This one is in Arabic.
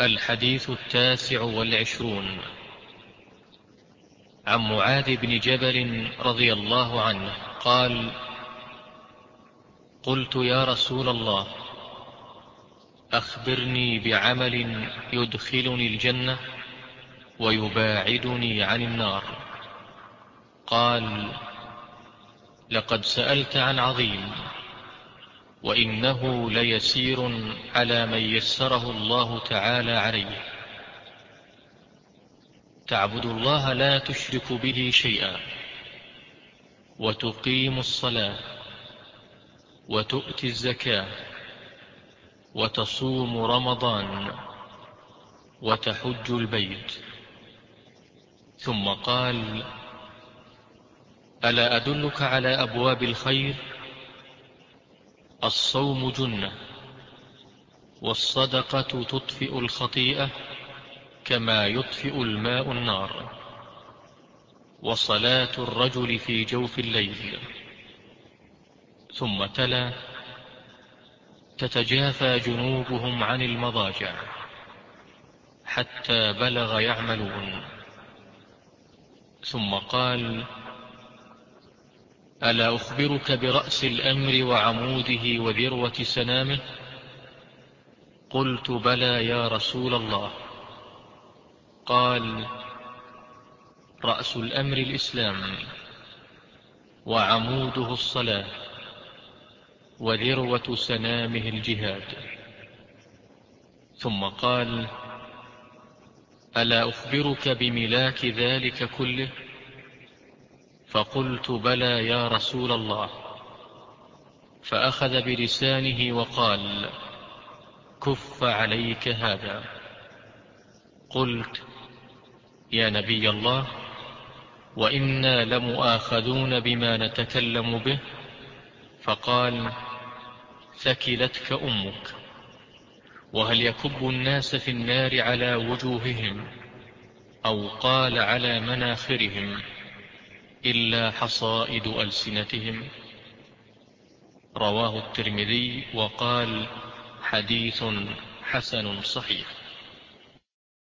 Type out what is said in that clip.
الحديث التاسع والعشرون. عن معاذ بن جبل رضي الله عنه قال قلت يا رسول الله أخبرني بعمل يدخلني الجنة ويباعدني عن النار. قال لقد سألت عن عظيم. وإنه ليسير على من يسره الله تعالى عليه. تعبد الله لا تشرك به شيئا. وتقيم الصلاة. وتؤتي الزكاة. وتصوم رمضان. وتحج البيت. ثم قال ألا أدلك على أبواب الخير؟ الصوم جنة والصدقة تطفئ الخطيئة كما يطفئ الماء النار وصلاة الرجل في جوف الليل. ثم تلا تتجافى جنوبهم عن المضاجع حتى بلغ يعملون. ثم قال ألا أخبرك برأس الأمر وعموده وذروة سنامه؟ قلت بلى يا رسول الله. قال رأس الأمر الإسلام وعموده الصلاة وذروة سنامه الجهاد. ثم قال ألا أخبرك بملاك ذلك كله؟ فقلت بلى يا رسول الله. فأخذ بلسانه وقال كف عليك هذا. قلت يا نبي الله وإنا لمؤاخذون بما نتكلم به. فقال ثكلتك أمك وهل يكب الناس في النار على وجوههم أو قال على مناخرهم؟ إلا حصائد ألسنتهم. رواه الترمذي وقال حديث حسن صحيح.